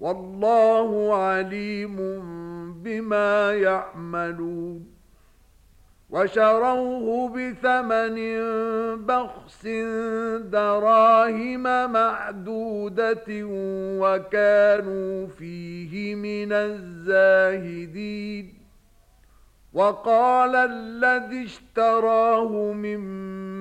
والله عليم بما يعملون وشروه بثمن بخس دراهم معدودة وكانوا فيه من الزاهدين وقال الذي اشتراه من